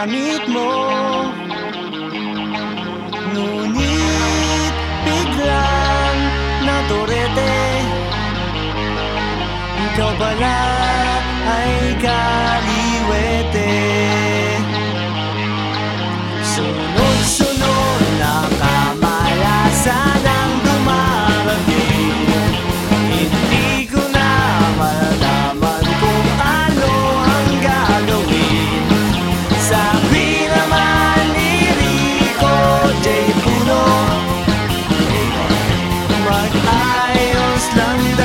Ginamit mo. Ngunit biglang naturete Ikaw pala ay ka Ions, London.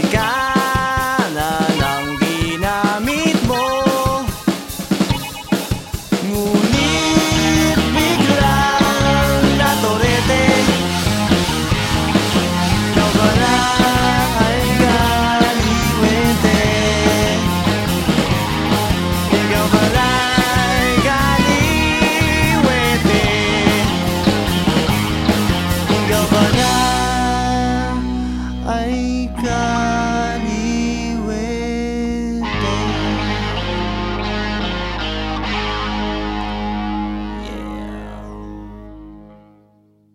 platicar. brincar.